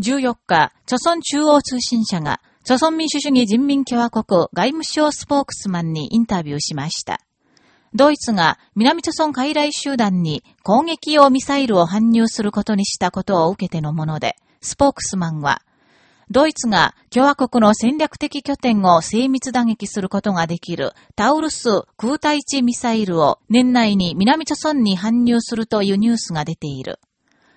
14日、朝鮮中央通信社が、朝鮮民主主義人民共和国外務省スポークスマンにインタビューしました。ドイツが南朝鮮傀儡集団に攻撃用ミサイルを搬入することにしたことを受けてのもので、スポークスマンは、ドイツが共和国の戦略的拠点を精密打撃することができるタウルス空対地ミサイルを年内に南朝鮮に搬入するというニュースが出ている。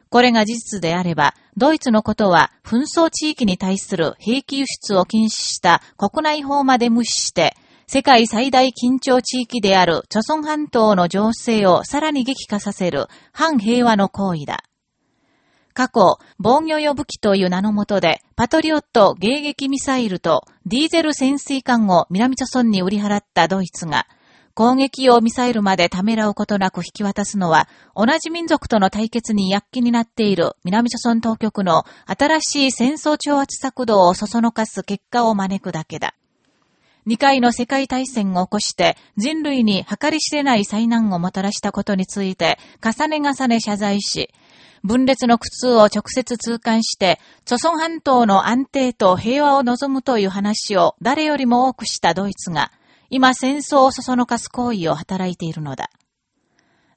これが事実であれば、ドイツのことは紛争地域に対する兵器輸出を禁止した国内法まで無視して、世界最大緊張地域である朝鮮半島の情勢をさらに激化させる反平和の行為だ。過去、防御用武器という名のもとで、パトリオット迎撃ミサイルとディーゼル潜水艦を南朝鮮に売り払ったドイツが、攻撃用ミサイルまでためらうことなく引き渡すのは、同じ民族との対決に躍起になっている南朝鮮当局の新しい戦争挑発策動をそそのかす結果を招くだけだ。二回の世界大戦を起こして人類に計り知れない災難をもたらしたことについて重ね重ね謝罪し、分裂の苦痛を直接痛感して、著孫半島の安定と平和を望むという話を誰よりも多くしたドイツが、今戦争をそそのかす行為を働いているのだ。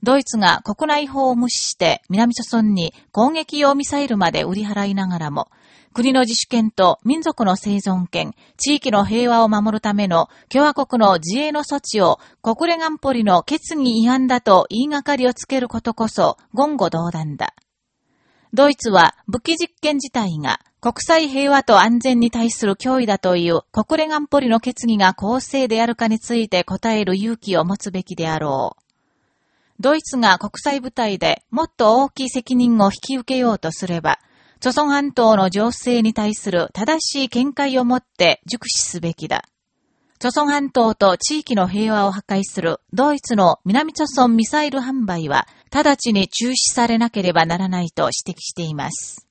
ドイツが国内法を無視して南朝村に攻撃用ミサイルまで売り払いながらも、国の自主権と民族の生存権、地域の平和を守るための共和国の自衛の措置を国連安保理の決議違反だと言いがかりをつけることこそ言語道断だ。ドイツは武器実験自体が国際平和と安全に対する脅威だという国連安保理の決議が公正であるかについて答える勇気を持つべきであろう。ドイツが国際舞台でもっと大きい責任を引き受けようとすれば、朝鮮半島の情勢に対する正しい見解を持って熟知すべきだ。朝鮮半島と地域の平和を破壊するドイツの南朝鮮ミサイル販売は直ちに中止されなければならないと指摘しています。